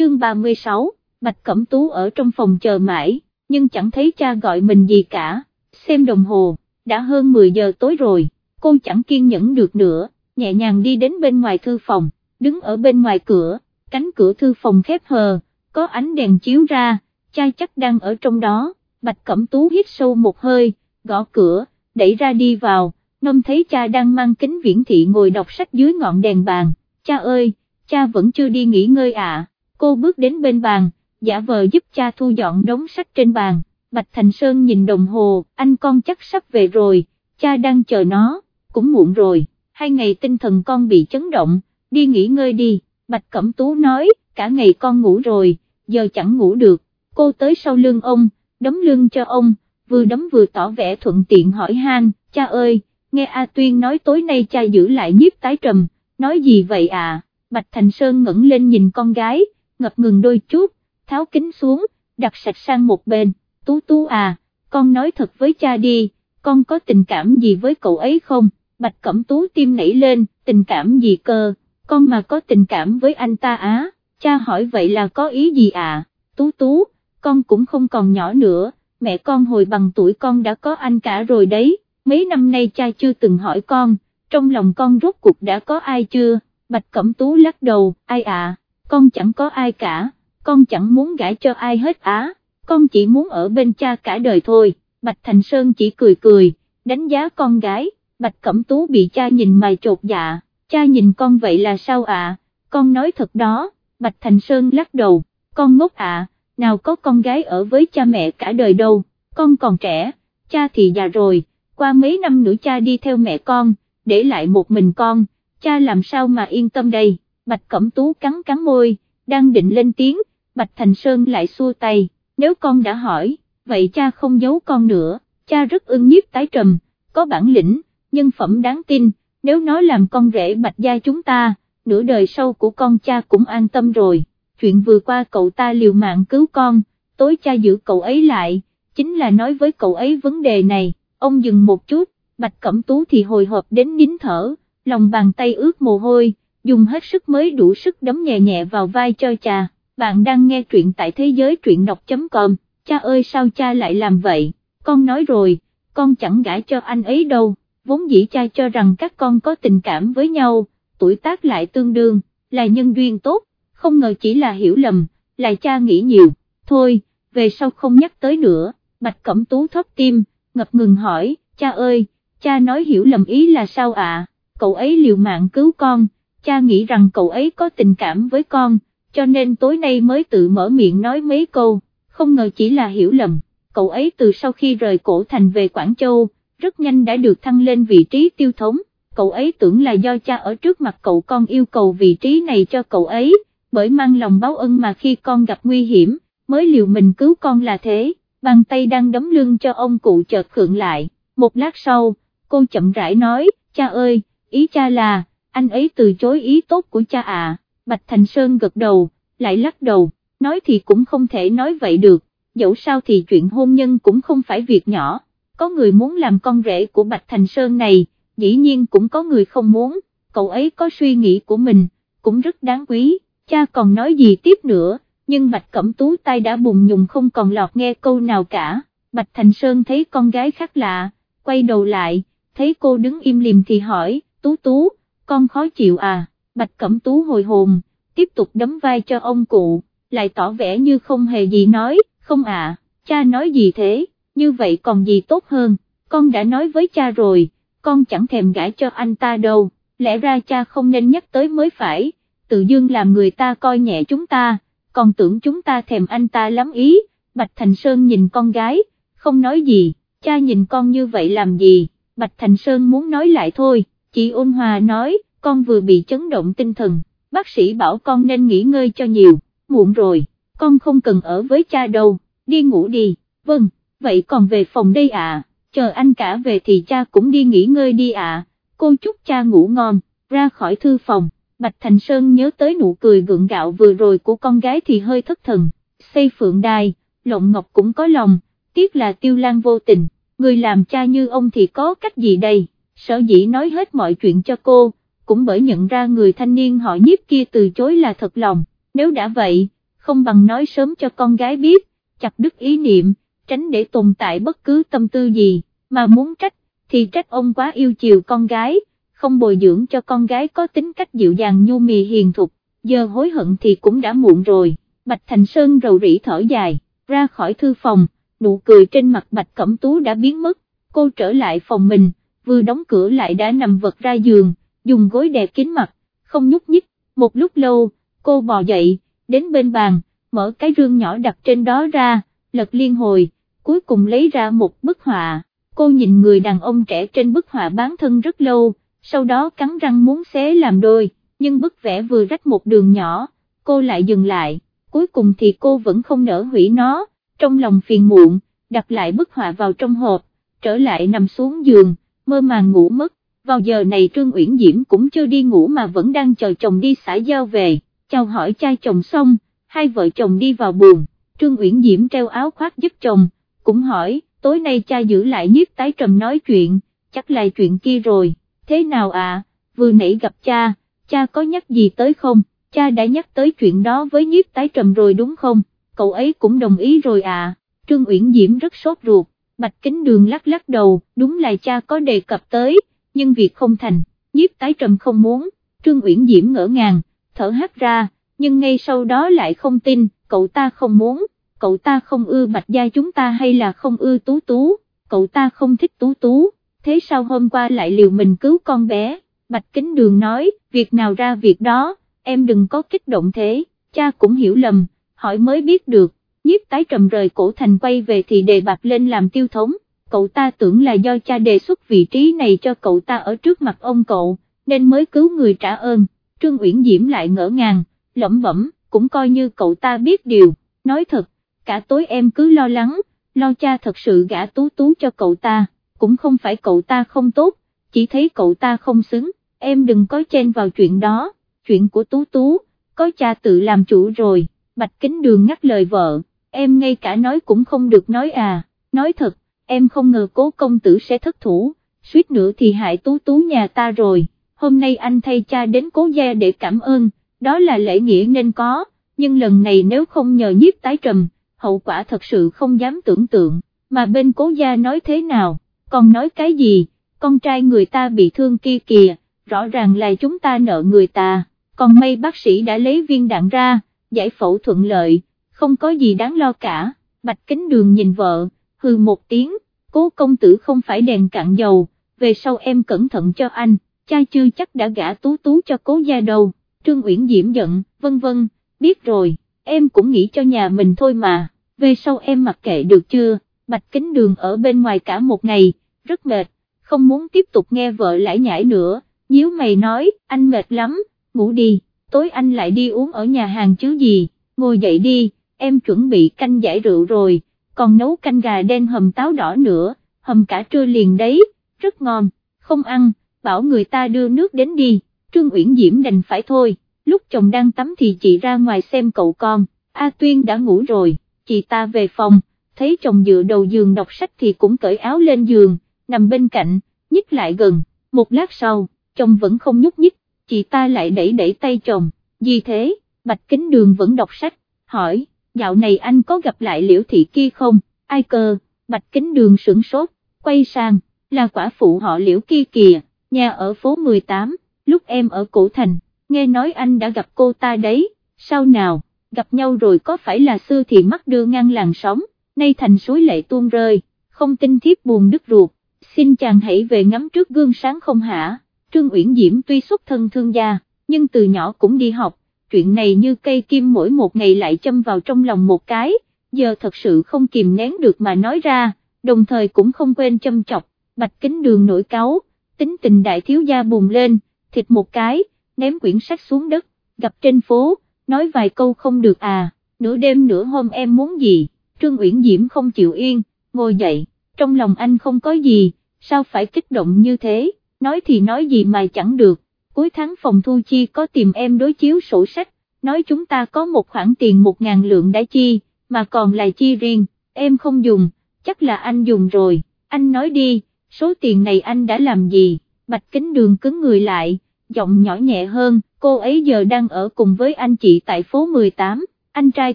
chương 36, Bạch Cẩm Tú ở trong phòng chờ mãi, nhưng chẳng thấy cha gọi mình gì cả, xem đồng hồ, đã hơn 10 giờ tối rồi, cô chẳng kiên nhẫn được nữa, nhẹ nhàng đi đến bên ngoài thư phòng, đứng ở bên ngoài cửa, cánh cửa thư phòng khép hờ, có ánh đèn chiếu ra, cha chắc đang ở trong đó, Bạch Cẩm Tú hít sâu một hơi, gõ cửa, đẩy ra đi vào, nông thấy cha đang mang kính viễn thị ngồi đọc sách dưới ngọn đèn bàn, cha ơi, cha vẫn chưa đi nghỉ ngơi à, cô bước đến bên bàn, giả vờ giúp cha thu dọn đống sách trên bàn, Bạch Thành Sơn nhìn đồng hồ, anh con chắc sắp về rồi, cha đang chờ nó, cũng muộn rồi, hai ngày tinh thần con bị chấn động, đi nghỉ ngơi đi, Bạch Cẩm Tú nói, cả ngày con ngủ rồi, giờ chẳng ngủ được, cô tới sau lưng ông, đấm lưng cho ông, vừa đấm vừa tỏ vẻ thuận tiện hỏi han, cha ơi, nghe A Tuyên nói tối nay cha giữ lại nhiếp tái trầm, nói gì vậy à, Bạch Thành Sơn ngẩng lên nhìn con gái, ngập ngừng đôi chút, tháo kính xuống, đặt sạch sang một bên, tú tú à, con nói thật với cha đi, con có tình cảm gì với cậu ấy không, Bạch Cẩm Tú tim nảy lên, tình cảm gì cơ, con mà có tình cảm với anh ta á, cha hỏi vậy là có ý gì à, tú tú, con cũng không còn nhỏ nữa, mẹ con hồi bằng tuổi con đã có anh cả rồi đấy, mấy năm nay cha chưa từng hỏi con, trong lòng con rốt cuộc đã có ai chưa, Bạch Cẩm Tú lắc đầu, ai à, con chẳng có ai cả, con chẳng muốn gãi cho ai hết á, con chỉ muốn ở bên cha cả đời thôi, Bạch Thành Sơn chỉ cười cười, đánh giá con gái, Bạch Cẩm Tú bị cha nhìn mày chột dạ, cha nhìn con vậy là sao à, con nói thật đó, Bạch Thành Sơn lắc đầu, con ngốc à, nào có con gái ở với cha mẹ cả đời đâu, con còn trẻ, cha thì già rồi, qua mấy năm nữa cha đi theo mẹ con, để lại một mình con, cha làm sao mà yên tâm đây, Bạch Cẩm Tú cắn cắn môi, đang định lên tiếng, Bạch Thành Sơn lại xua tay, nếu con đã hỏi, vậy cha không giấu con nữa, cha rất ưng nhiếp tái trầm, có bản lĩnh, nhân phẩm đáng tin, nếu nói làm con rể Bạch gia chúng ta, nửa đời sau của con cha cũng an tâm rồi, chuyện vừa qua cậu ta liều mạng cứu con, tối cha giữ cậu ấy lại, chính là nói với cậu ấy vấn đề này, ông dừng một chút, Bạch Cẩm Tú thì hồi hộp đến nín thở, lòng bàn tay ướt mồ hôi, dùng hết sức mới đủ sức đấm nhẹ nhẹ vào vai cho cha, bạn đang nghe truyện tại thế giới truyện đọc.com, cha ơi sao cha lại làm vậy, con nói rồi, con chẳng gãi cho anh ấy đâu, vốn dĩ cha cho rằng các con có tình cảm với nhau, tuổi tác lại tương đương, là nhân duyên tốt, không ngờ chỉ là hiểu lầm, là cha nghĩ nhiều, thôi, về sau không nhắc tới nữa, Bạch Cẩm Tú thóp tim, ngập ngừng hỏi, cha ơi, cha nói hiểu lầm ý là sao ạ, cậu ấy liều mạng cứu con, cha nghĩ rằng cậu ấy có tình cảm với con, cho nên tối nay mới tự mở miệng nói mấy câu, không ngờ chỉ là hiểu lầm, cậu ấy từ sau khi rời cổ thành về Quảng Châu, rất nhanh đã được thăng lên vị trí tiêu thống, cậu ấy tưởng là do cha ở trước mặt cậu con yêu cầu vị trí này cho cậu ấy, bởi mang lòng báo ân mà khi con gặp nguy hiểm, mới liều mình cứu con là thế, bàn tay đang đấm lưng cho ông cụ chợt khượng lại, một lát sau, cô chậm rãi nói, cha ơi, ý cha là, anh ấy từ chối ý tốt của cha à, Bạch Thành Sơn gật đầu, lại lắc đầu, nói thì cũng không thể nói vậy được, dẫu sao thì chuyện hôn nhân cũng không phải việc nhỏ, có người muốn làm con rể của Bạch Thành Sơn này, dĩ nhiên cũng có người không muốn, cậu ấy có suy nghĩ của mình, cũng rất đáng quý, cha còn nói gì tiếp nữa, nhưng Bạch Cẩm Tú tay đã bùng nhùng không còn lọt nghe câu nào cả, Bạch Thành Sơn thấy con gái khác lạ, quay đầu lại, thấy cô đứng im lìm thì hỏi, Tú Tú, con khó chịu à, Bạch Cẩm Tú hồi hồn, tiếp tục đấm vai cho ông cụ, lại tỏ vẻ như không hề gì nói, không à, cha nói gì thế, như vậy còn gì tốt hơn, con đã nói với cha rồi, con chẳng thèm gãi cho anh ta đâu, lẽ ra cha không nên nhắc tới mới phải, tự dưng làm người ta coi nhẹ chúng ta, còn tưởng chúng ta thèm anh ta lắm ý, Bạch Thành Sơn nhìn con gái, không nói gì, cha nhìn con như vậy làm gì, Bạch Thành Sơn muốn nói lại thôi, chị ôn hòa nói, con vừa bị chấn động tinh thần, bác sĩ bảo con nên nghỉ ngơi cho nhiều, muộn rồi, con không cần ở với cha đâu, đi ngủ đi, vâng, vậy còn về phòng đây à, chờ anh cả về thì cha cũng đi nghỉ ngơi đi à, cô chúc cha ngủ ngon, ra khỏi thư phòng, Bạch Thành Sơn nhớ tới nụ cười gượng gạo vừa rồi của con gái thì hơi thất thần, xây phượng đài, lộng ngọc cũng có lòng, tiếc là tiêu lan vô tình, người làm cha như ông thì có cách gì đây, sở dĩ nói hết mọi chuyện cho cô, cũng bởi nhận ra người thanh niên họ nhiếp kia từ chối là thật lòng, nếu đã vậy, không bằng nói sớm cho con gái biết, chặt đứt ý niệm, tránh để tồn tại bất cứ tâm tư gì, mà muốn trách, thì trách ông quá yêu chiều con gái, không bồi dưỡng cho con gái có tính cách dịu dàng nhu mì hiền thục, giờ hối hận thì cũng đã muộn rồi, Bạch Thành Sơn rầu rĩ thở dài, ra khỏi thư phòng, nụ cười trên mặt Bạch Cẩm Tú đã biến mất, cô trở lại phòng mình, vừa đóng cửa lại đã nằm vật ra giường, dùng gối đè kín mặt, không nhúc nhích, một lúc lâu, cô bò dậy, đến bên bàn, mở cái rương nhỏ đặt trên đó ra, lật liên hồi, cuối cùng lấy ra một bức họa, cô nhìn người đàn ông trẻ trên bức họa bán thân rất lâu, sau đó cắn răng muốn xé làm đôi, nhưng bức vẽ vừa rách một đường nhỏ, cô lại dừng lại, cuối cùng thì cô vẫn không nỡ hủy nó, trong lòng phiền muộn, đặt lại bức họa vào trong hộp, trở lại nằm xuống giường, mơ màng ngủ mất, vào giờ này Trương Uyển Diễm cũng chưa đi ngủ mà vẫn đang chờ chồng đi xã giao về, chào hỏi cha chồng xong, hai vợ chồng đi vào buồn, Trương Uyển Diễm treo áo khoác giúp chồng, cũng hỏi, tối nay cha giữ lại nhiếp tái trầm nói chuyện, chắc là chuyện kia rồi, thế nào à, vừa nãy gặp cha, cha có nhắc gì tới không, cha đã nhắc tới chuyện đó với nhiếp tái trầm rồi đúng không, cậu ấy cũng đồng ý rồi à, Trương Uyển Diễm rất sốt ruột, Bạch Kính Đường lắc lắc đầu, đúng là cha có đề cập tới, nhưng việc không thành, nhiếp tái trầm không muốn, Trương Uyển Diễm ngỡ ngàng, thở hắt ra, nhưng ngay sau đó lại không tin, cậu ta không muốn, cậu ta không ưa Bạch Gia chúng ta hay là không ưa Tú Tú, cậu ta không thích Tú Tú, thế sao hôm qua lại liều mình cứu con bé, Bạch Kính Đường nói, việc nào ra việc đó, em đừng có kích động thế, cha cũng hiểu lầm, hỏi mới biết được, nhiếp tái trầm rời cổ thành quay về thì đề bạc lên làm tiêu thống, cậu ta tưởng là do cha đề xuất vị trí này cho cậu ta ở trước mặt ông cậu, nên mới cứu người trả ơn, Trương Uyển Diễm lại ngỡ ngàng, lẩm bẩm, cũng coi như cậu ta biết điều, nói thật, cả tối em cứ lo lắng, lo cha thật sự gã tú tú cho cậu ta, cũng không phải cậu ta không tốt, chỉ thấy cậu ta không xứng, em đừng có chen vào chuyện đó, chuyện của tú tú, có cha tự làm chủ rồi, bạch kính đường ngắt lời vợ, em ngay cả nói cũng không được nói à, nói thật, em không ngờ cố công tử sẽ thất thủ, suýt nữa thì hại tú tú nhà ta rồi, hôm nay anh thay cha đến cố gia để cảm ơn, đó là lễ nghĩa nên có, nhưng lần này nếu không nhờ nhiếp tái trầm, hậu quả thật sự không dám tưởng tượng, mà bên cố gia nói thế nào, còn nói cái gì, con trai người ta bị thương kia kìa, rõ ràng là chúng ta nợ người ta, còn may bác sĩ đã lấy viên đạn ra, giải phẫu thuận lợi, không có gì đáng lo cả, bạch kính đường nhìn vợ, hừ một tiếng, cố công tử không phải đèn cạn dầu, về sau em cẩn thận cho anh, cha chưa chắc đã gả tú tú cho cố gia đâu, Trương Uyển Diễm giận, vân vân, biết rồi, em cũng nghĩ cho nhà mình thôi mà, về sau em mặc kệ được chưa, bạch kính đường ở bên ngoài cả một ngày, rất mệt, không muốn tiếp tục nghe vợ lải nhải nữa, nhíu mày nói, anh mệt lắm, ngủ đi, tối anh lại đi uống ở nhà hàng chứ gì, ngồi dậy đi, em chuẩn bị canh giải rượu rồi, còn nấu canh gà đen hầm táo đỏ nữa, hầm cả trưa liền đấy, rất ngon, không ăn, bảo người ta đưa nước đến đi, Trương Uyển Diễm đành phải thôi, lúc chồng đang tắm thì chị ra ngoài xem cậu con, A Tuyên đã ngủ rồi, chị ta về phòng, thấy chồng dựa đầu giường đọc sách thì cũng cởi áo lên giường, nằm bên cạnh, nhích lại gần, một lát sau, chồng vẫn không nhúc nhích, chị ta lại đẩy đẩy tay chồng, gì thế, Bạch Kính Đường vẫn đọc sách, hỏi, dạo này anh có gặp lại liễu thị kia không, ai cơ, Bạch Kính Đường sửng sốt, quay sang, là quả phụ họ liễu kia kìa, nhà ở phố 18, lúc em ở cổ thành, nghe nói anh đã gặp cô ta đấy, sao nào, gặp nhau rồi có phải là xưa thì mắt đưa ngang làng sóng, nay thành suối lệ tuôn rơi, không tin thiếp buồn đứt ruột, xin chàng hãy về ngắm trước gương sáng không hả, Trương Uyển Diễm tuy xuất thân thương gia, nhưng từ nhỏ cũng đi học, chuyện này như cây kim mỗi một ngày lại châm vào trong lòng một cái, giờ thật sự không kìm nén được mà nói ra, đồng thời cũng không quên châm chọc, bạch kính đường nổi cáu, tính tình đại thiếu gia bùng lên, thịt một cái, ném quyển sách xuống đất, gặp trên phố, nói vài câu không được à, nửa đêm nửa hôm em muốn gì, Trương Uyển Diễm không chịu yên, ngồi dậy, trong lòng anh không có gì, sao phải kích động như thế, nói thì nói gì mà chẳng được, cuối tháng phòng thu chi có tìm em đối chiếu sổ sách, nói chúng ta có một khoản tiền một ngàn lượng đã chi, mà còn lại chi riêng, em không dùng, chắc là anh dùng rồi, anh nói đi, số tiền này anh đã làm gì, bạch kính đường cứng người lại, giọng nhỏ nhẹ hơn, cô ấy giờ đang ở cùng với anh chị tại phố 18, anh trai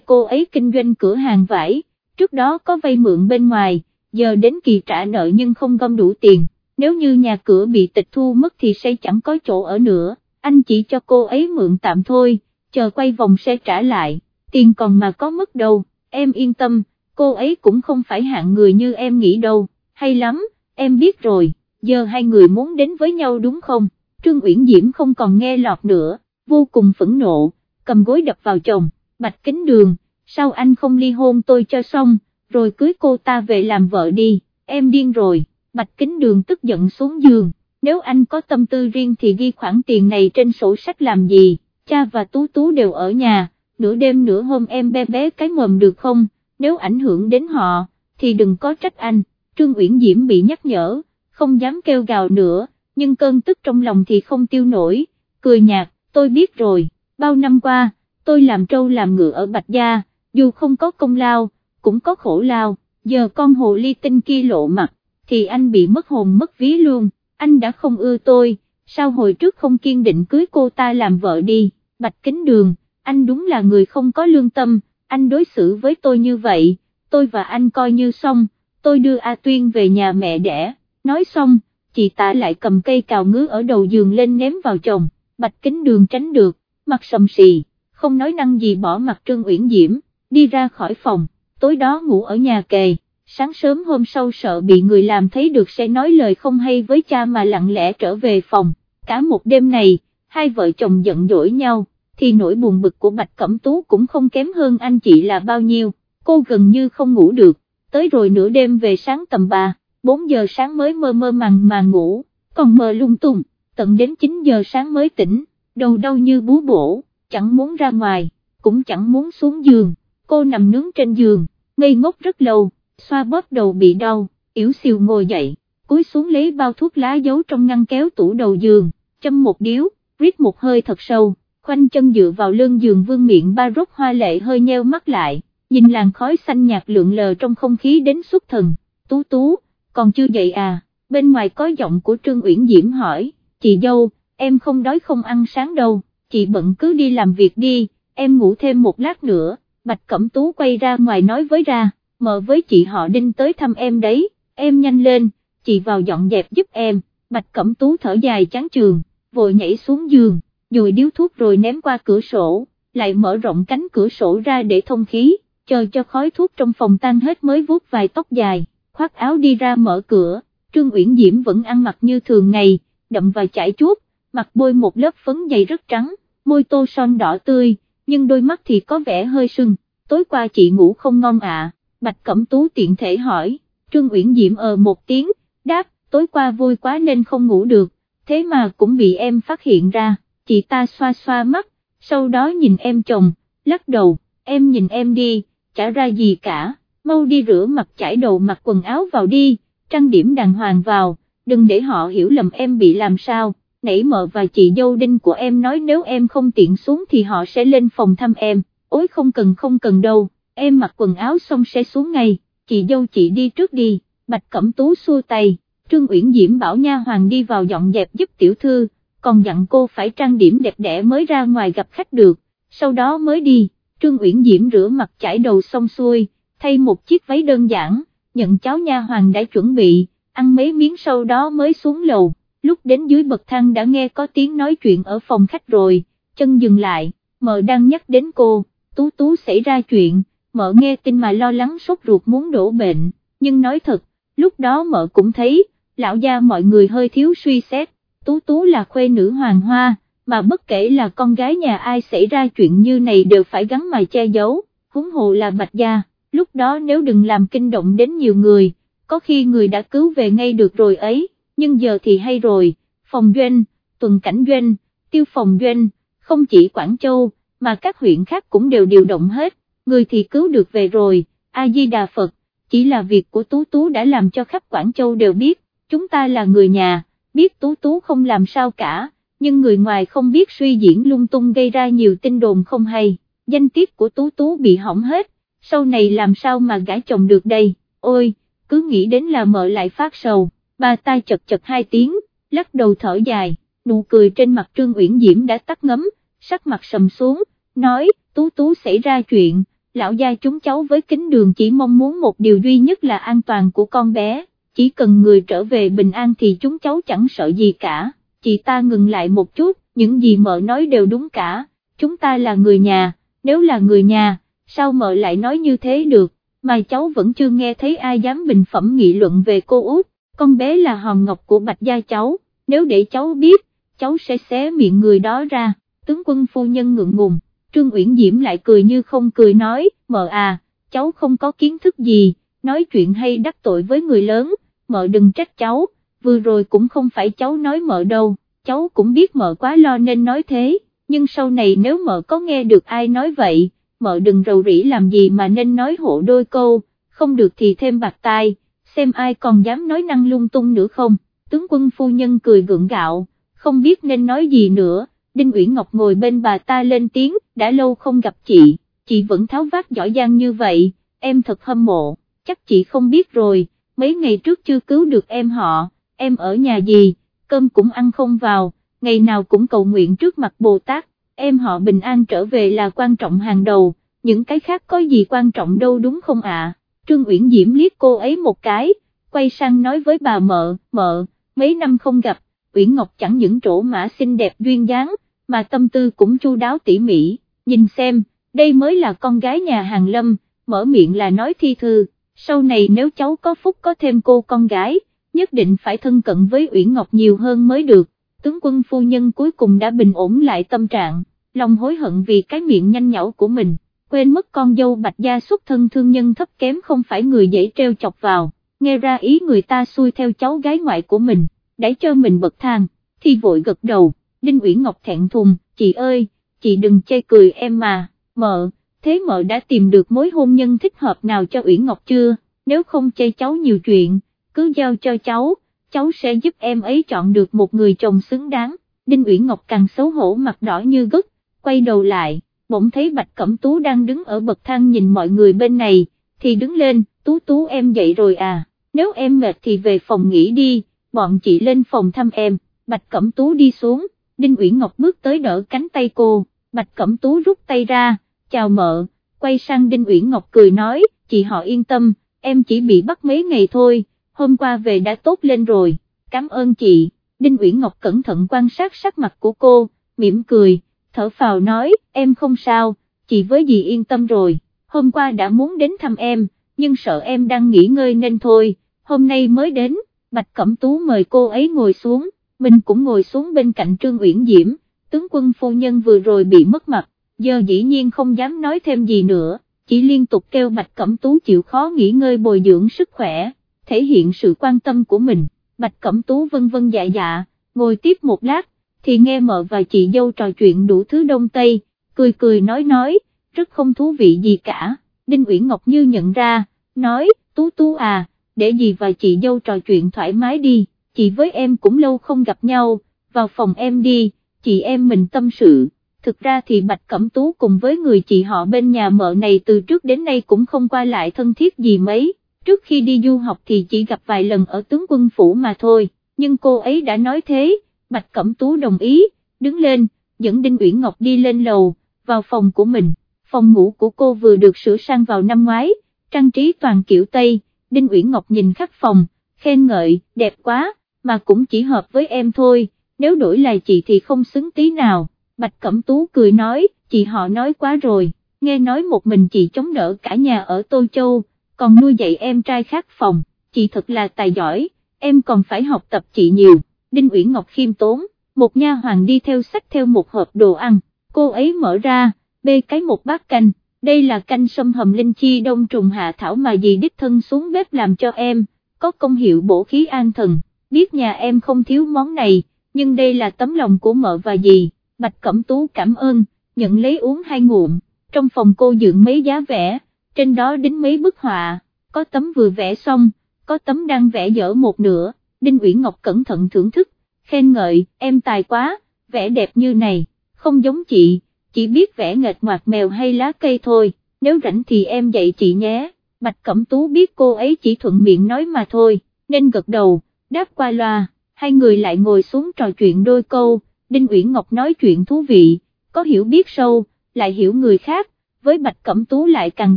cô ấy kinh doanh cửa hàng vải, trước đó có vay mượn bên ngoài, giờ đến kỳ trả nợ nhưng không gom đủ tiền, nếu như nhà cửa bị tịch thu mất thì sẽ chẳng có chỗ ở nữa, anh chỉ cho cô ấy mượn tạm thôi, chờ quay vòng sẽ trả lại, tiền còn mà có mất đâu, em yên tâm, cô ấy cũng không phải hạng người như em nghĩ đâu, hay lắm, em biết rồi, giờ hai người muốn đến với nhau đúng không, Trương Uyển Diễm không còn nghe lọt nữa, vô cùng phẫn nộ, cầm gối đập vào chồng, bạch kính đường, sao anh không ly hôn tôi cho xong, rồi cưới cô ta về làm vợ đi, em điên rồi, bạch kính đường tức giận xuống giường, nếu anh có tâm tư riêng thì ghi khoản tiền này trên sổ sách làm gì, cha và Tú Tú đều ở nhà, nửa đêm nửa hôm em bé bé cái mồm được không, nếu ảnh hưởng đến họ, thì đừng có trách anh, Trương Uyển Diễm bị nhắc nhở, không dám kêu gào nữa, nhưng cơn tức trong lòng thì không tiêu nổi, cười nhạt, tôi biết rồi, bao năm qua, tôi làm trâu làm ngựa ở Bạch Gia, dù không có công lao, cũng có khổ lao, giờ con hồ ly tinh kia lộ mặt, thì anh bị mất hồn mất ví luôn, anh đã không ưa tôi, sao hồi trước không kiên định cưới cô ta làm vợ đi, Bạch Kính Đường, anh đúng là người không có lương tâm, anh đối xử với tôi như vậy, tôi và anh coi như xong, tôi đưa A Tuyên về nhà mẹ đẻ, nói xong, chị ta lại cầm cây cào ngứa ở đầu giường lên ném vào chồng, Bạch Kính Đường tránh được, mặt sầm xì, không nói năng gì bỏ mặt Trương Uyển Diễm, đi ra khỏi phòng, tối đó ngủ ở nhà kề, sáng sớm hôm sau sợ bị người làm thấy được sẽ nói lời không hay với cha mà lặng lẽ trở về phòng, cả một đêm này, hai vợ chồng giận dỗi nhau, thì nỗi buồn bực của Bạch Cẩm Tú cũng không kém hơn anh chị là bao nhiêu, cô gần như không ngủ được, tới rồi nửa đêm về sáng tầm 3, 4 giờ sáng mới mơ mơ màng màng ngủ, còn mơ lung tung, tận đến 9 giờ sáng mới tỉnh, đầu đau như bú bổ, chẳng muốn ra ngoài, cũng chẳng muốn xuống giường, cô nằm nướng trên giường, ngây ngốc rất lâu, xoa bóp đầu bị đau, yếu siêu ngồi dậy, cúi xuống lấy bao thuốc lá giấu trong ngăn kéo tủ đầu giường, châm một điếu, rít một hơi thật sâu, khoanh chân dựa vào lưng giường vương miệng ba rốt hoa lệ hơi nheo mắt lại, nhìn làn khói xanh nhạt lượn lờ trong không khí đến xuất thần, tú tú, còn chưa dậy à, bên ngoài có giọng của Trương Uyển Diễm hỏi, chị dâu, em không đói không ăn sáng đâu, chị bận cứ đi làm việc đi, em ngủ thêm một lát nữa, Bạch Cẩm Tú quay ra ngoài nói với ra, mợ với chị họ đinh tới thăm em đấy, em nhanh lên, chị vào dọn dẹp giúp em, Bạch Cẩm Tú thở dài chán trường, vội nhảy xuống giường, dùi điếu thuốc rồi ném qua cửa sổ, lại mở rộng cánh cửa sổ ra để thông khí, chờ cho khói thuốc trong phòng tan hết mới vuốt vài tóc dài, khoác áo đi ra mở cửa, Trương Uyển Diễm vẫn ăn mặc như thường ngày, đậm và chải chuốt, mặt bôi một lớp phấn dày rất trắng, môi tô son đỏ tươi, nhưng đôi mắt thì có vẻ hơi sưng, tối qua chị ngủ không ngon ạ, Bạch Cẩm Tú tiện thể hỏi, Trương Uyển Diễm ờ một tiếng, đáp, tối qua vui quá nên không ngủ được, thế mà cũng bị em phát hiện ra, chị ta xoa xoa mắt, sau đó nhìn em chồng, lắc đầu, em nhìn em đi, chả ra gì cả, mau đi rửa mặt chải đầu mặc quần áo vào đi, trang điểm đàng hoàng vào, đừng để họ hiểu lầm em bị làm sao, nãy mợ và chị dâu đinh của em nói nếu em không tiện xuống thì họ sẽ lên phòng thăm em, ôi không cần không cần đâu, em mặc quần áo xong sẽ xuống ngay, chị dâu chị đi trước đi, Bạch Cẩm Tú xua tay, Trương Uyển Diễm bảo nha hoàng đi vào dọn dẹp giúp tiểu thư, còn dặn cô phải trang điểm đẹp đẽ mới ra ngoài gặp khách được, sau đó mới đi, Trương Uyển Diễm rửa mặt chải đầu xong xuôi, thay một chiếc váy đơn giản, nhận cháu nha hoàng đã chuẩn bị, ăn mấy miếng sau đó mới xuống lầu, lúc đến dưới bậc thang đã nghe có tiếng nói chuyện ở phòng khách rồi, chân dừng lại, mờ đang nhắc đến cô, tú tú xảy ra chuyện, mợ nghe tin mà lo lắng sốt ruột muốn đổ bệnh, nhưng nói thật, lúc đó mợ cũng thấy, lão gia mọi người hơi thiếu suy xét, tú tú là khuê nữ hoàng hoa, mà bất kể là con gái nhà ai xảy ra chuyện như này đều phải gắn mài che giấu, huống hồ là bạch gia lúc đó nếu đừng làm kinh động đến nhiều người, có khi người đã cứu về ngay được rồi ấy, nhưng giờ thì hay rồi, phòng doanh, tuần cảnh doanh, tiêu phòng doanh, không chỉ Quảng Châu, mà các huyện khác cũng đều điều động hết, người thì cứu được về rồi, A-di-đà Phật, chỉ là việc của Tú Tú đã làm cho khắp Quảng Châu đều biết, chúng ta là người nhà, biết Tú Tú không làm sao cả, nhưng người ngoài không biết suy diễn lung tung gây ra nhiều tin đồn không hay, danh tiết của Tú Tú bị hỏng hết, sau này làm sao mà gã chồng được đây, ôi, cứ nghĩ đến là mợ lại phát sầu, bà ta chật chật hai tiếng, lắc đầu thở dài, nụ cười trên mặt Trương Uyển Diễm đã tắt ngấm, sắc mặt sầm xuống, nói, Tú Tú xảy ra chuyện, lão gia chúng cháu với kính đường chỉ mong muốn một điều duy nhất là an toàn của con bé, chỉ cần người trở về bình an thì chúng cháu chẳng sợ gì cả, chị ta ngừng lại một chút, những gì mợ nói đều đúng cả, chúng ta là người nhà, nếu là người nhà, sao mợ lại nói như thế được, mà cháu vẫn chưa nghe thấy ai dám bình phẩm nghị luận về cô út, con bé là hòn ngọc của bạch gia cháu, nếu để cháu biết, cháu sẽ xé miệng người đó ra, tướng quân phu nhân ngượng ngùng, Trương Uyển Diễm lại cười như không cười nói, mợ à, cháu không có kiến thức gì, nói chuyện hay đắc tội với người lớn, mợ đừng trách cháu, vừa rồi cũng không phải cháu nói mợ đâu, cháu cũng biết mợ quá lo nên nói thế, nhưng sau này nếu mợ có nghe được ai nói vậy, mợ đừng rầu rĩ làm gì mà nên nói hộ đôi câu, không được thì thêm bạc tai, xem ai còn dám nói năng lung tung nữa không, tướng quân phu nhân cười gượng gạo, không biết nên nói gì nữa, Đinh Uyển Ngọc ngồi bên bà ta lên tiếng, đã lâu không gặp chị, chị vẫn tháo vát giỏi giang như vậy, em thật hâm mộ, chắc chị không biết rồi, mấy ngày trước chưa cứu được em họ, em ở nhà gì, cơm cũng ăn không vào, ngày nào cũng cầu nguyện trước mặt Bồ Tát, em họ bình an trở về là quan trọng hàng đầu, những cái khác có gì quan trọng đâu đúng không ạ, Trương Uyển Diễm liếc cô ấy một cái, quay sang nói với bà mợ, mợ, mấy năm không gặp, Uyển Ngọc chẳng những trổ mã xinh đẹp duyên dáng, mà tâm tư cũng chu đáo tỉ mỉ, nhìn xem, đây mới là con gái nhà hàng lâm, mở miệng là nói thi thư, sau này nếu cháu có phúc có thêm cô con gái, nhất định phải thân cận với Uyển Ngọc nhiều hơn mới được, tướng quân phu nhân cuối cùng đã bình ổn lại tâm trạng, lòng hối hận vì cái miệng nhanh nhảu của mình, quên mất con dâu bạch gia xuất thân thương nhân thấp kém không phải người dễ treo chọc vào, nghe ra ý người ta xuôi theo cháu gái ngoại của mình, đẩy cho mình bậc thang, thì vội gật đầu. Đinh Uyển Ngọc thẹn thùng, chị ơi, chị đừng chê cười em mà, mợ, thế mợ đã tìm được mối hôn nhân thích hợp nào cho Uyển Ngọc chưa, nếu không chê cháu nhiều chuyện, cứ giao cho cháu, cháu sẽ giúp em ấy chọn được một người chồng xứng đáng, Đinh Uyển Ngọc càng xấu hổ mặt đỏ như gất, quay đầu lại, bỗng thấy Bạch Cẩm Tú đang đứng ở bậc thang nhìn mọi người bên này, thì đứng lên, Tú Tú em dậy rồi à, nếu em mệt thì về phòng nghỉ đi, bọn chị lên phòng thăm em, Bạch Cẩm Tú đi xuống Đinh Uyển Ngọc bước tới đỡ cánh tay cô, Bạch Cẩm Tú rút tay ra, chào mợ, quay sang Đinh Uyển Ngọc cười nói, chị họ yên tâm, em chỉ bị bắt mấy ngày thôi, hôm qua về đã tốt lên rồi, cảm ơn chị, Đinh Uyển Ngọc cẩn thận quan sát sắc mặt của cô, mỉm cười, thở phào nói, em không sao, chị với dì yên tâm rồi, hôm qua đã muốn đến thăm em, nhưng sợ em đang nghỉ ngơi nên thôi, hôm nay mới đến, Bạch Cẩm Tú mời cô ấy ngồi xuống, mình cũng ngồi xuống bên cạnh Trương Uyển Diễm, tướng quân phu nhân vừa rồi bị mất mặt, giờ dĩ nhiên không dám nói thêm gì nữa, chỉ liên tục kêu Bạch Cẩm Tú chịu khó nghỉ ngơi bồi dưỡng sức khỏe, thể hiện sự quan tâm của mình, Bạch Cẩm Tú vân vân dạ dạ, ngồi tiếp một lát, thì nghe mợ và chị dâu trò chuyện đủ thứ đông tây, cười cười nói nói, rất không thú vị gì cả, Đinh Uyển Ngọc Như nhận ra, nói, Tú Tú à, để gì và chị dâu trò chuyện thoải mái đi chị với em cũng lâu không gặp nhau, vào phòng em đi, chị em mình tâm sự. Thực ra thì Bạch Cẩm Tú cùng với người chị họ bên nhà mợ này từ trước đến nay cũng không qua lại thân thiết gì mấy, trước khi đi du học thì chỉ gặp vài lần ở tướng quân phủ mà thôi, nhưng cô ấy đã nói thế, Bạch Cẩm Tú đồng ý, đứng lên, dẫn Đinh Uyển Ngọc đi lên lầu, vào phòng của mình, phòng ngủ của cô vừa được sửa sang vào năm ngoái, trang trí toàn kiểu Tây, Đinh Uyển Ngọc nhìn khắp phòng, khen ngợi, đẹp quá, mà cũng chỉ hợp với em thôi, nếu đổi lại chị thì không xứng tí nào, Bạch Cẩm Tú cười nói, chị họ nói quá rồi, nghe nói một mình chị chống đỡ cả nhà ở Tô Châu, còn nuôi dạy em trai khác phòng, chị thật là tài giỏi, em còn phải học tập chị nhiều, Đinh Uyển Ngọc khiêm tốn, một nha hoàng đi theo sách theo một hộp đồ ăn, cô ấy mở ra, bê cái một bát canh, đây là canh sâm hầm linh chi đông trùng hạ thảo mà dì đích thân xuống bếp làm cho em, có công hiệu bổ khí an thần biết nhà em không thiếu món này, nhưng đây là tấm lòng của mợ và dì, Bạch Cẩm Tú cảm ơn, nhận lấy uống hai ngụm, trong phòng cô dựng mấy giá vẽ, trên đó đính mấy bức họa, có tấm vừa vẽ xong, có tấm đang vẽ dở một nửa, Đinh Uyển Ngọc cẩn thận thưởng thức, khen ngợi, em tài quá, vẽ đẹp như này, không giống chị, chỉ biết vẽ nghệt ngoạc mèo hay lá cây thôi, nếu rảnh thì em dạy chị nhé, Bạch Cẩm Tú biết cô ấy chỉ thuận miệng nói mà thôi, nên gật đầu đáp qua loa, hai người lại ngồi xuống trò chuyện đôi câu, Đinh Uyển Ngọc nói chuyện thú vị, có hiểu biết sâu, lại hiểu người khác, với Bạch Cẩm Tú lại càng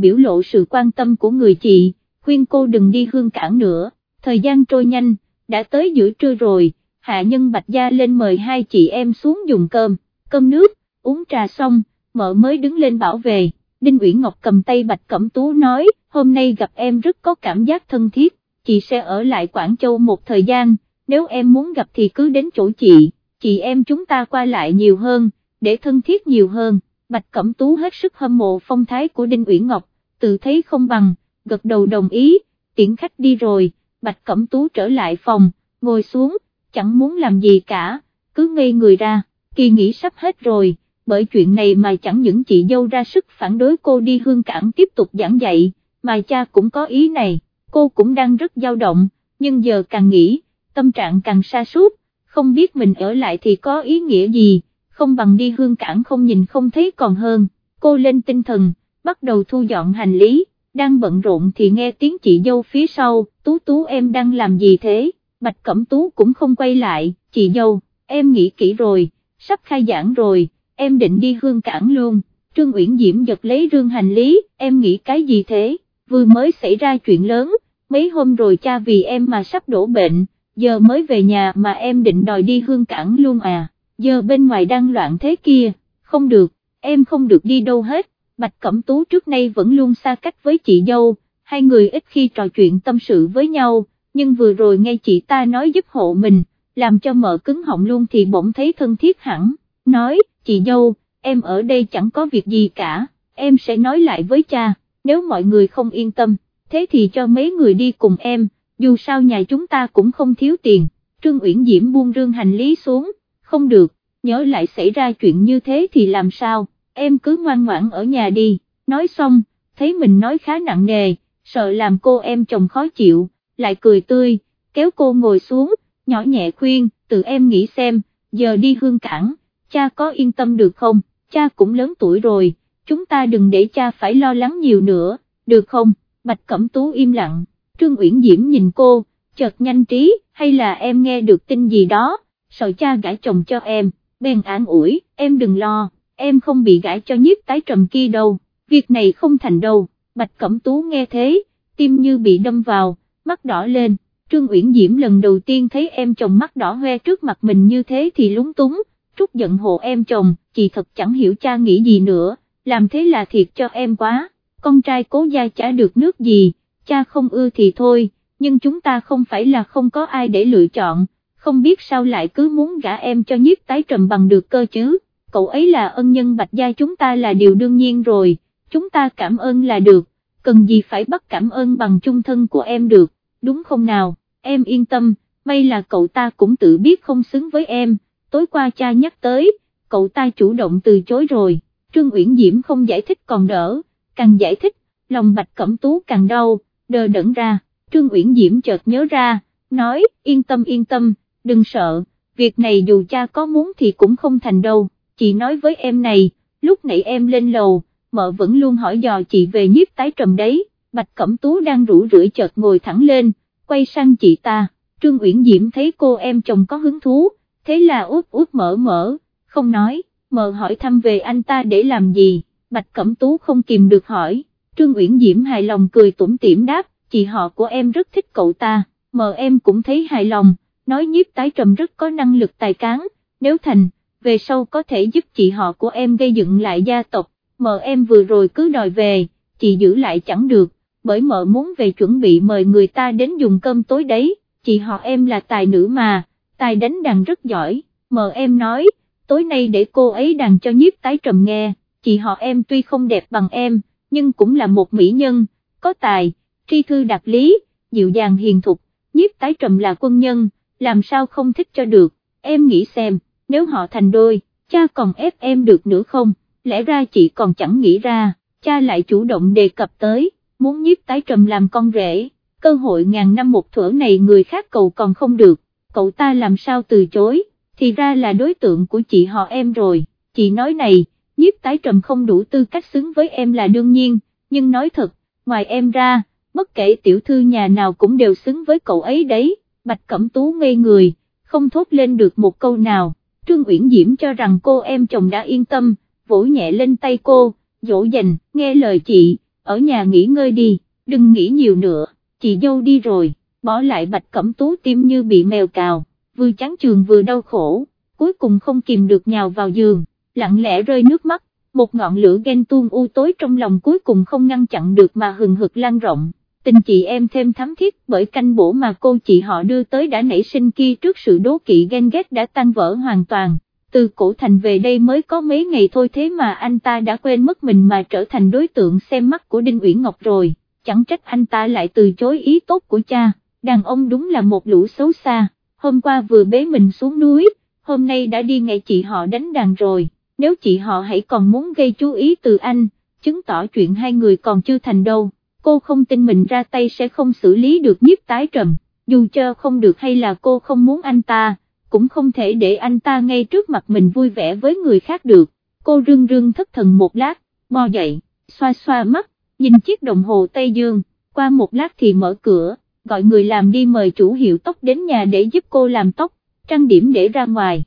biểu lộ sự quan tâm của người chị, khuyên cô đừng đi hương cảng nữa, thời gian trôi nhanh, đã tới giữa trưa rồi, hạ nhân Bạch Gia lên mời hai chị em xuống dùng cơm, cơm nước, uống trà xong, mợ mới đứng lên bảo về, Đinh Uyển Ngọc cầm tay Bạch Cẩm Tú nói, hôm nay gặp em rất có cảm giác thân thiết, chị sẽ ở lại Quảng Châu một thời gian, nếu em muốn gặp thì cứ đến chỗ chị, chị em chúng ta qua lại nhiều hơn, để thân thiết nhiều hơn, Bạch Cẩm Tú hết sức hâm mộ phong thái của Đinh Uyển Ngọc, tự thấy không bằng, gật đầu đồng ý, tiễn khách đi rồi, Bạch Cẩm Tú trở lại phòng, ngồi xuống, chẳng muốn làm gì cả, cứ ngây người ra, kỳ nghỉ sắp hết rồi, bởi chuyện này mà chẳng những chị dâu ra sức phản đối cô đi hương cảng tiếp tục giảng dạy, mà cha cũng có ý này, cô cũng đang rất dao động, nhưng giờ càng nghĩ, tâm trạng càng xa sút không biết mình ở lại thì có ý nghĩa gì, không bằng đi hương cảng không nhìn không thấy còn hơn, cô lên tinh thần, bắt đầu thu dọn hành lý, đang bận rộn thì nghe tiếng chị dâu phía sau, tú tú em đang làm gì thế, bạch cẩm tú cũng không quay lại, chị dâu, em nghĩ kỹ rồi, sắp khai giảng rồi, em định đi hương cảng luôn, Trương Uyển Diễm giật lấy rương hành lý, em nghĩ cái gì thế, vừa mới xảy ra chuyện lớn, mấy hôm rồi cha vì em mà sắp đổ bệnh, giờ mới về nhà mà em định đòi đi hương cảng luôn à, giờ bên ngoài đang loạn thế kia, không được, em không được đi đâu hết, Bạch Cẩm Tú trước nay vẫn luôn xa cách với chị dâu, hai người ít khi trò chuyện tâm sự với nhau, nhưng vừa rồi nghe chị ta nói giúp hộ mình, làm cho mợ cứng họng luôn thì bỗng thấy thân thiết hẳn, nói, chị dâu, em ở đây chẳng có việc gì cả, em sẽ nói lại với cha, nếu mọi người không yên tâm, thế thì cho mấy người đi cùng em, dù sao nhà chúng ta cũng không thiếu tiền, Trương Uyển Diễm buông rương hành lý xuống, không được, nhớ lại xảy ra chuyện như thế thì làm sao, em cứ ngoan ngoãn ở nhà đi, nói xong, thấy mình nói khá nặng nề, sợ làm cô em chồng khó chịu, lại cười tươi, kéo cô ngồi xuống, nhỏ nhẹ khuyên, tự em nghĩ xem, giờ đi hương cảng, cha có yên tâm được không, cha cũng lớn tuổi rồi, chúng ta đừng để cha phải lo lắng nhiều nữa, được không, Bạch Cẩm Tú im lặng, Trương Uyển Diễm nhìn cô, chợt nhanh trí, hay là em nghe được tin gì đó, sợ cha gãi chồng cho em, bèn an ủi, em đừng lo, em không bị gãi cho nhiếp tái trầm kia đâu, việc này không thành đâu, Bạch Cẩm Tú nghe thế, tim như bị đâm vào, mắt đỏ lên, Trương Uyển Diễm lần đầu tiên thấy em chồng mắt đỏ hoe trước mặt mình như thế thì lúng túng, Trúc giận hộ em chồng, chị thật chẳng hiểu cha nghĩ gì nữa, làm thế là thiệt cho em quá, con trai cố gia chả được nước gì, cha không ưa thì thôi, nhưng chúng ta không phải là không có ai để lựa chọn, không biết sao lại cứ muốn gả em cho nhiếp tái trầm bằng được cơ chứ, cậu ấy là ân nhân bạch gia chúng ta là điều đương nhiên rồi, chúng ta cảm ơn là được, cần gì phải bắt cảm ơn bằng chung thân của em được, đúng không nào, em yên tâm, may là cậu ta cũng tự biết không xứng với em, tối qua cha nhắc tới, cậu ta chủ động từ chối rồi, Trương Uyển Diễm không giải thích còn đỡ, càng giải thích, lòng bạch cẩm tú càng đau, đờ đẫn ra, Trương Uyển Diễm chợt nhớ ra, nói, yên tâm yên tâm, đừng sợ, việc này dù cha có muốn thì cũng không thành đâu, chị nói với em này, lúc nãy em lên lầu, mợ vẫn luôn hỏi dò chị về nhiếp tái trầm đấy, Bạch Cẩm Tú đang rủ rượi chợt ngồi thẳng lên, quay sang chị ta, Trương Uyển Diễm thấy cô em chồng có hứng thú, thế là út út mở mở, không nói, mờ hỏi thăm về anh ta để làm gì, Bạch Cẩm Tú không kìm được hỏi, Trương Uyển Diễm hài lòng cười tủm tỉm đáp, chị họ của em rất thích cậu ta, mờ em cũng thấy hài lòng, nói nhiếp tái trầm rất có năng lực tài cán, nếu thành, về sau có thể giúp chị họ của em gây dựng lại gia tộc, mờ em vừa rồi cứ đòi về, chị giữ lại chẳng được, bởi mợ muốn về chuẩn bị mời người ta đến dùng cơm tối đấy, chị họ em là tài nữ mà, tài đánh đàn rất giỏi, mờ em nói, tối nay để cô ấy đàn cho nhiếp tái trầm nghe, chị họ em tuy không đẹp bằng em, nhưng cũng là một mỹ nhân, có tài, tri thư đạt lý, dịu dàng hiền thục, nhiếp tái trầm là quân nhân, làm sao không thích cho được, em nghĩ xem, nếu họ thành đôi, cha còn ép em được nữa không, lẽ ra chị còn chẳng nghĩ ra, cha lại chủ động đề cập tới, muốn nhiếp tái trầm làm con rể, cơ hội ngàn năm một thuở này người khác cầu còn không được, cậu ta làm sao từ chối, thì ra là đối tượng của chị họ em rồi, chị nói này, nhiếp tái trầm không đủ tư cách xứng với em là đương nhiên, nhưng nói thật, ngoài em ra, bất kể tiểu thư nhà nào cũng đều xứng với cậu ấy đấy, Bạch Cẩm Tú ngây người, không thốt lên được một câu nào, Trương Uyển Diễm cho rằng cô em chồng đã yên tâm, vỗ nhẹ lên tay cô, dỗ dành, nghe lời chị, ở nhà nghỉ ngơi đi, đừng nghĩ nhiều nữa, chị dâu đi rồi, bỏ lại bạch cẩm tú tim như bị mèo cào, vừa chán trường vừa đau khổ, cuối cùng không kìm được nhào vào giường, lặng lẽ rơi nước mắt, một ngọn lửa ghen tuông u tối trong lòng cuối cùng không ngăn chặn được mà hừng hực lan rộng. Tình chị em thêm thắm thiết bởi canh bổ mà cô chị họ đưa tới đã nảy sinh kia trước sự đố kỵ ghen ghét đã tan vỡ hoàn toàn. Từ cổ thành về đây mới có mấy ngày thôi thế mà anh ta đã quên mất mình mà trở thành đối tượng xem mắt của Đinh Uyển Ngọc rồi, chẳng trách anh ta lại từ chối ý tốt của cha, đàn ông đúng là một lũ xấu xa, hôm qua vừa bế mình xuống núi, hôm nay đã đi ngày chị họ đánh đàn rồi, nếu chị họ hãy còn muốn gây chú ý từ anh, chứng tỏ chuyện hai người còn chưa thành đâu, cô không tin mình ra tay sẽ không xử lý được nhiếp tái trầm, dù cho không được hay là cô không muốn anh ta cũng không thể để anh ta ngay trước mặt mình vui vẻ với người khác được, cô rưng rưng thất thần một lát, bò dậy, xoa xoa mắt, nhìn chiếc đồng hồ Tây Dương, qua một lát thì mở cửa, gọi người làm đi mời chủ hiệu tóc đến nhà để giúp cô làm tóc, trang điểm để ra ngoài.